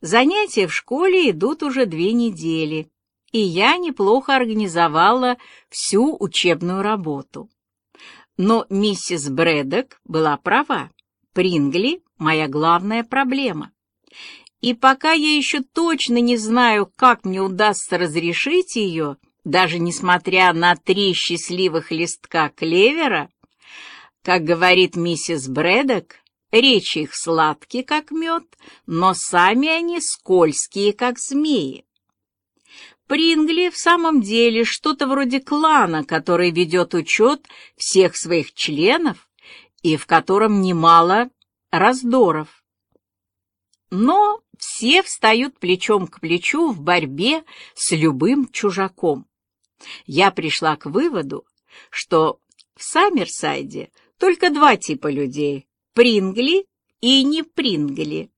Занятия в школе идут уже две недели, и я неплохо организовала всю учебную работу. Но миссис Брэдок была права. Прингли — моя главная проблема. И пока я еще точно не знаю, как мне удастся разрешить ее, даже несмотря на три счастливых листка клевера, как говорит миссис Брэдок, речи их сладкие, как мед, но сами они скользкие, как змеи. Прингли в самом деле что-то вроде клана, который ведет учет всех своих членов и в котором немало раздоров. Но все встают плечом к плечу в борьбе с любым чужаком. Я пришла к выводу, что в Саммерсайде только два типа людей — Прингли и не Прингли.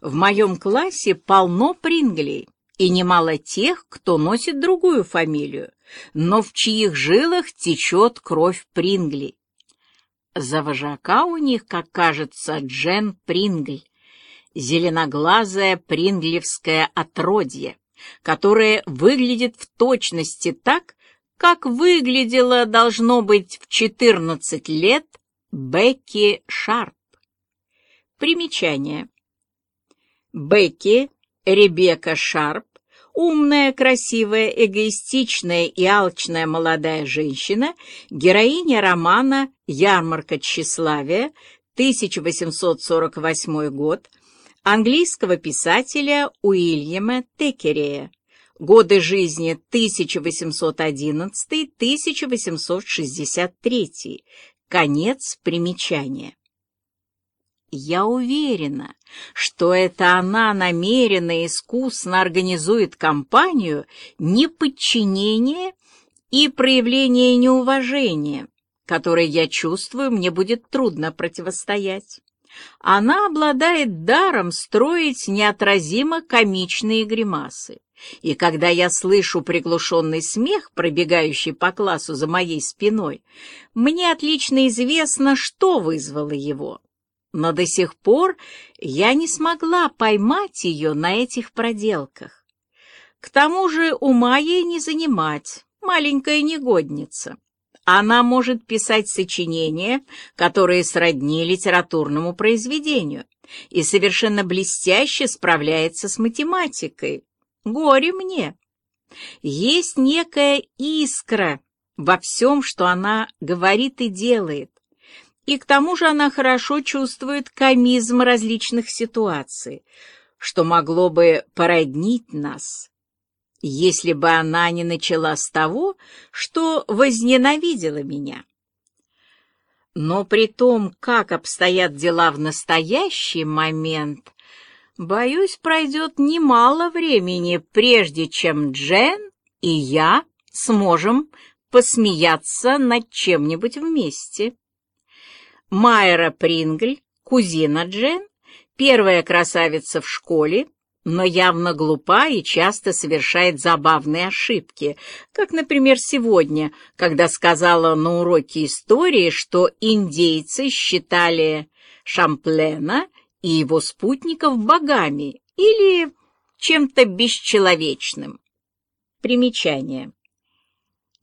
В моем классе полно Принглей и немало тех, кто носит другую фамилию, но в чьих жилах течет кровь Прингли. За вожака у них, как кажется, Джен Прингль, зеленоглазое принглевское отродье, которое выглядит в точности так, как выглядела, должно быть, в 14 лет Бекки Шарп. Примечание. Бекки Ребекка Шарп умная, красивая, эгоистичная и алчная молодая женщина, героиня романа «Ярмарка тщеславия», 1848 год, английского писателя Уильяма Текерея, годы жизни 1811-1863, конец примечания. Я уверена, что это она намеренно и искусно организует кампанию неподчинения и проявления неуважения, которой я чувствую, мне будет трудно противостоять. Она обладает даром строить неотразимо комичные гримасы. И когда я слышу приглушенный смех, пробегающий по классу за моей спиной, мне отлично известно, что вызвало его но до сих пор я не смогла поймать ее на этих проделках. К тому же ума ей не занимать, маленькая негодница. Она может писать сочинения, которые сродни литературному произведению, и совершенно блестяще справляется с математикой. Горе мне! Есть некая искра во всем, что она говорит и делает, и к тому же она хорошо чувствует комизм различных ситуаций, что могло бы породнить нас, если бы она не начала с того, что возненавидела меня. Но при том, как обстоят дела в настоящий момент, боюсь, пройдет немало времени, прежде чем Джен и я сможем посмеяться над чем-нибудь вместе. Майра Прингль, кузина Джен, первая красавица в школе, но явно глупа и часто совершает забавные ошибки, как, например, сегодня, когда сказала на уроке истории, что индейцы считали Шамплена и его спутников богами или чем-то бесчеловечным. Примечание.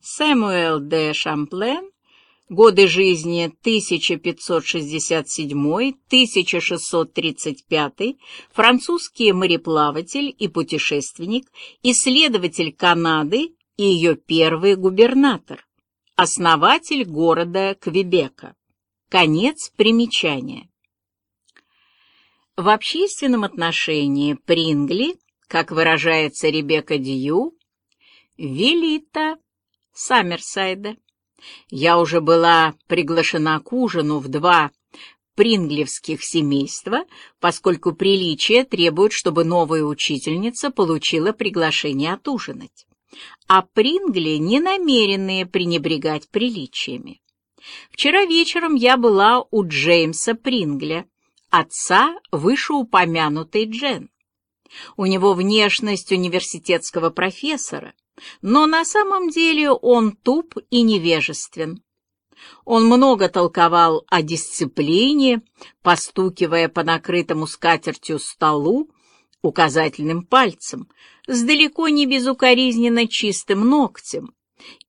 Сэмуэл де Шамплен Годы жизни 1567-1635, французский мореплаватель и путешественник, исследователь Канады и ее первый губернатор, основатель города Квебека. Конец примечания. В общественном отношении Прингли, как выражается Ребекка Дью, велита Саммерсайда. Я уже была приглашена к ужину в два принглевских семейства, поскольку приличие требует, чтобы новая учительница получила приглашение отужинать. А прингли не намеренные пренебрегать приличиями. Вчера вечером я была у Джеймса Прингля, отца вышеупомянутой Джен. У него внешность университетского профессора, но на самом деле он туп и невежествен. Он много толковал о дисциплине, постукивая по накрытому скатертью столу указательным пальцем, с далеко не безукоризненно чистым ногтем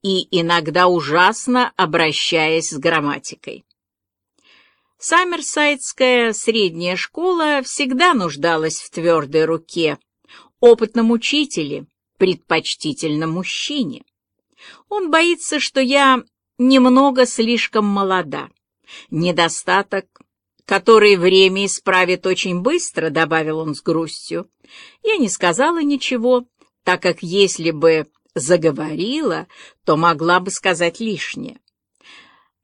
и иногда ужасно обращаясь с грамматикой. Саммерсайдская средняя школа всегда нуждалась в твердой руке, опытном учителе, предпочтительно мужчине. Он боится, что я немного слишком молода. Недостаток, который время исправит очень быстро, добавил он с грустью. Я не сказала ничего, так как если бы заговорила, то могла бы сказать лишнее.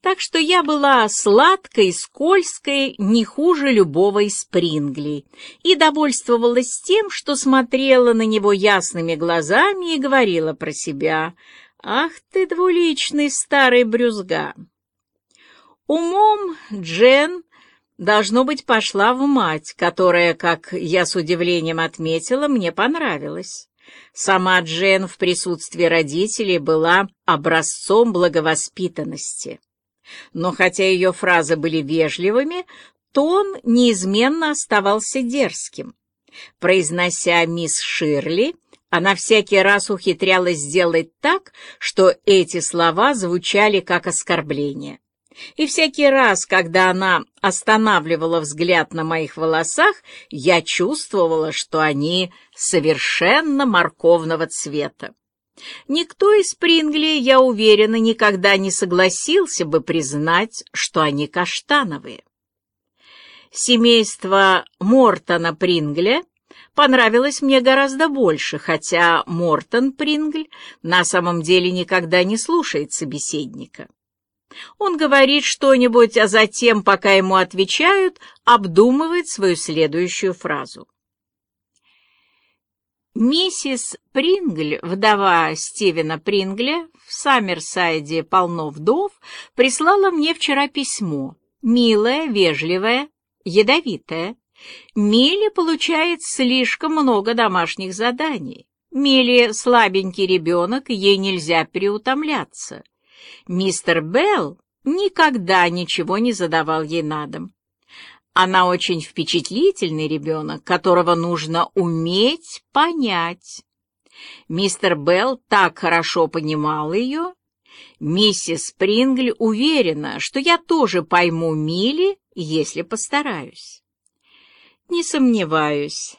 Так что я была сладкой, скользкой, не хуже любого из Прингли, и довольствовалась тем, что смотрела на него ясными глазами и говорила про себя «Ах ты, двуличный старый брюзга!» Умом Джен, должно быть, пошла в мать, которая, как я с удивлением отметила, мне понравилась. Сама Джен в присутствии родителей была образцом благовоспитанности. Но хотя ее фразы были вежливыми, тон неизменно оставался дерзким. Произнося «мисс Ширли», она всякий раз ухитрялась сделать так, что эти слова звучали как оскорбление. И всякий раз, когда она останавливала взгляд на моих волосах, я чувствовала, что они совершенно морковного цвета. Никто из Прингли, я уверена, никогда не согласился бы признать, что они каштановые. Семейство Мортона Прингля понравилось мне гораздо больше, хотя Мортон Прингль на самом деле никогда не слушает собеседника. Он говорит что-нибудь, а затем, пока ему отвечают, обдумывает свою следующую фразу. Миссис Прингль, вдова Стивена Прингля, в Саммерсайде полно вдов, прислала мне вчера письмо. Милое, вежливое, ядовитое. Милли получает слишком много домашних заданий. Милли слабенький ребенок, ей нельзя переутомляться. Мистер Белл никогда ничего не задавал ей на дом. Она очень впечатлительный ребенок, которого нужно уметь понять. Мистер Белл так хорошо понимал ее. Миссис Спрингль уверена, что я тоже пойму Милли, если постараюсь. Не сомневаюсь.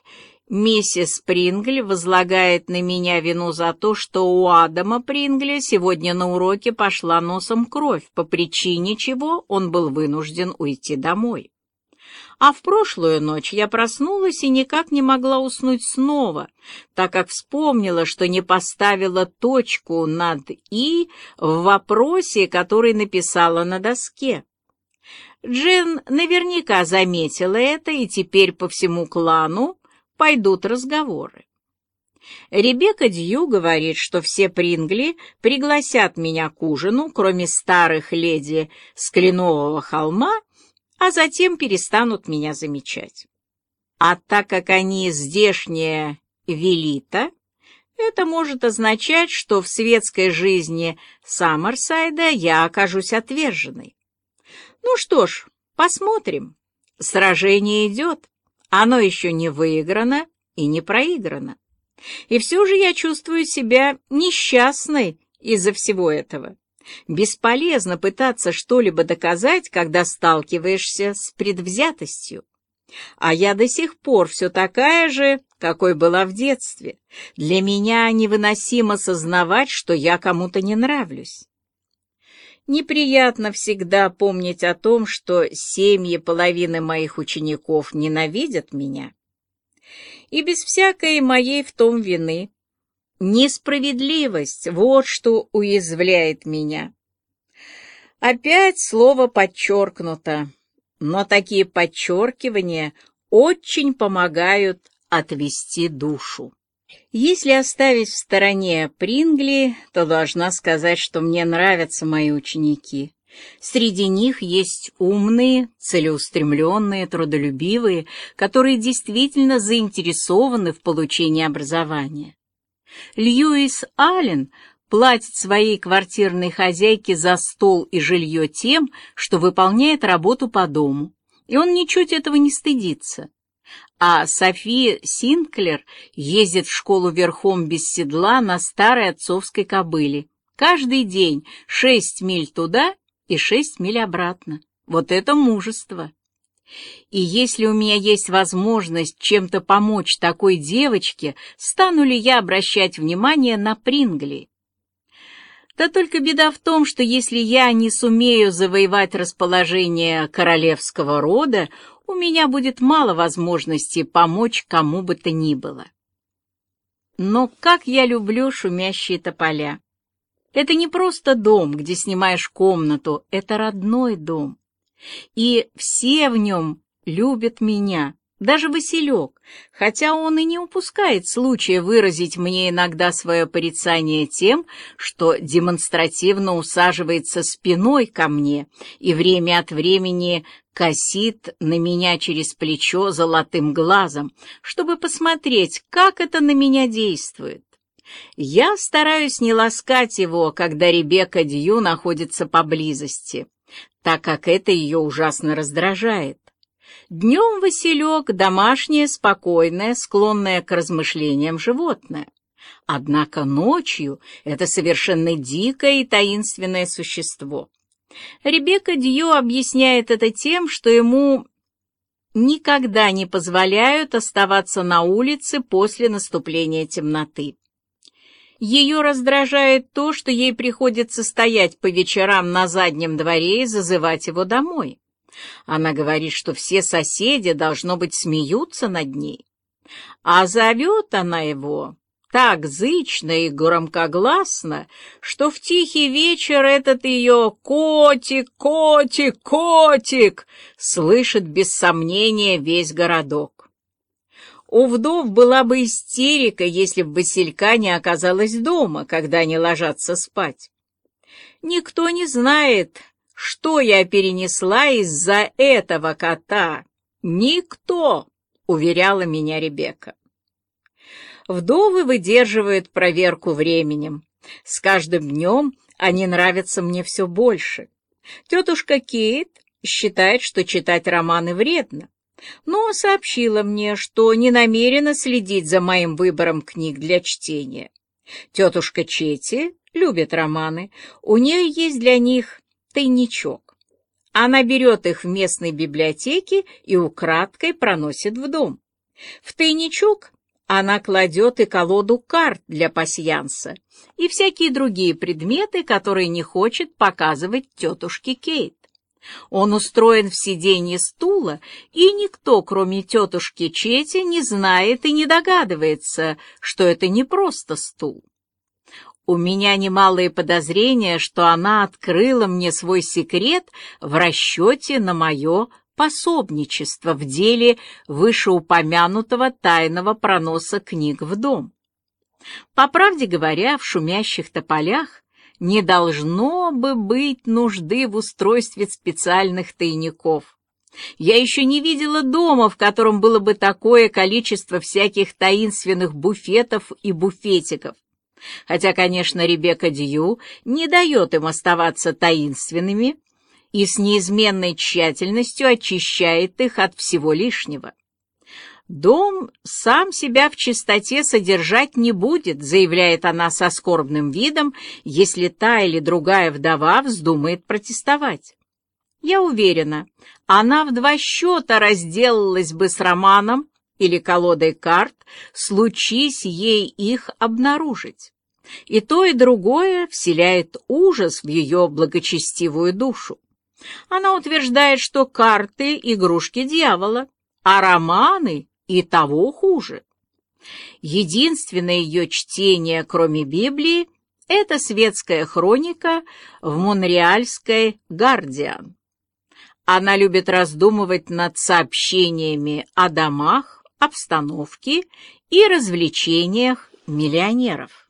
Миссис Прингль возлагает на меня вину за то, что у Адама Прингля сегодня на уроке пошла носом кровь, по причине чего он был вынужден уйти домой. А в прошлую ночь я проснулась и никак не могла уснуть снова, так как вспомнила, что не поставила точку над «и» в вопросе, который написала на доске. Джен наверняка заметила это, и теперь по всему клану пойдут разговоры. Ребекка Дью говорит, что все Прингли пригласят меня к ужину, кроме старых леди с Кленового холма а затем перестанут меня замечать. А так как они здешние велита, это может означать, что в светской жизни Саммерсайда я окажусь отверженной. Ну что ж, посмотрим. Сражение идет, оно еще не выиграно и не проиграно. И все же я чувствую себя несчастной из-за всего этого. Бесполезно пытаться что-либо доказать, когда сталкиваешься с предвзятостью. А я до сих пор все такая же, какой была в детстве. Для меня невыносимо сознавать, что я кому-то не нравлюсь. Неприятно всегда помнить о том, что семьи половины моих учеников ненавидят меня. И без всякой моей в том вины Несправедливость — вот что уязвляет меня. Опять слово подчеркнуто, но такие подчеркивания очень помогают отвести душу. Если оставить в стороне Прингли, то должна сказать, что мне нравятся мои ученики. Среди них есть умные, целеустремленные, трудолюбивые, которые действительно заинтересованы в получении образования. Льюис Аллен платит своей квартирной хозяйке за стол и жилье тем, что выполняет работу по дому, и он ничуть этого не стыдится. а Софи Синклер ездит в школу верхом без седла на старой отцовской кобыле. Каждый день шесть миль туда и шесть миль обратно. Вот это мужество! И если у меня есть возможность чем-то помочь такой девочке, стану ли я обращать внимание на Прингли? Да только беда в том, что если я не сумею завоевать расположение королевского рода, у меня будет мало возможностей помочь кому бы то ни было. Но как я люблю шумящие тополя! Это не просто дом, где снимаешь комнату, это родной дом. И все в нем любят меня, даже Василек, хотя он и не упускает случая выразить мне иногда свое порицание тем, что демонстративно усаживается спиной ко мне и время от времени косит на меня через плечо золотым глазом, чтобы посмотреть, как это на меня действует. Я стараюсь не ласкать его, когда Ребекка Дью находится поблизости, так как это ее ужасно раздражает. Днем Василек — домашнее, спокойное, склонное к размышлениям животное. Однако ночью это совершенно дикое и таинственное существо. Ребекка Дью объясняет это тем, что ему никогда не позволяют оставаться на улице после наступления темноты. Ее раздражает то, что ей приходится стоять по вечерам на заднем дворе и зазывать его домой. Она говорит, что все соседи, должно быть, смеются над ней. А зовет она его так зычно и громкогласно, что в тихий вечер этот ее «котик, котик, котик» слышит без сомнения весь городок. У вдов была бы истерика, если бы Василька не оказалась дома, когда они ложатся спать. Никто не знает, что я перенесла из-за этого кота? Никто, уверяла меня Ребекка. Вдовы выдерживают проверку временем. С каждым днем они нравятся мне все больше. Тетушка Кейт считает, что читать романы вредно, но сообщила мне, что не намерена следить за моим выбором книг для чтения. Тетушка Чети любит романы, у нее есть для них тайничок. Она берет их в местной библиотеке и украдкой проносит в дом. В тайничок она кладет и колоду карт для пасьянса, и всякие другие предметы, которые не хочет показывать тетушке Кейт. Он устроен в сиденье стула, и никто, кроме тетушки Чети, не знает и не догадывается, что это не просто стул. У меня немалые подозрения, что она открыла мне свой секрет в расчете на мое пособничество в деле вышеупомянутого тайного проноса книг в дом. По правде говоря, в шумящих тополях не должно бы быть нужды в устройстве специальных тайников. Я еще не видела дома, в котором было бы такое количество всяких таинственных буфетов и буфетиков хотя, конечно, Ребекка Дью не дает им оставаться таинственными и с неизменной тщательностью очищает их от всего лишнего. «Дом сам себя в чистоте содержать не будет», заявляет она со скорбным видом, если та или другая вдова вздумает протестовать. Я уверена, она в два счета разделалась бы с романом или колодой карт, случись ей их обнаружить. И то, и другое вселяет ужас в ее благочестивую душу. Она утверждает, что карты — игрушки дьявола, а романы и того хуже. Единственное ее чтение, кроме Библии, это светская хроника в монреальской «Гардиан». Она любит раздумывать над сообщениями о домах, обстановке и развлечениях миллионеров.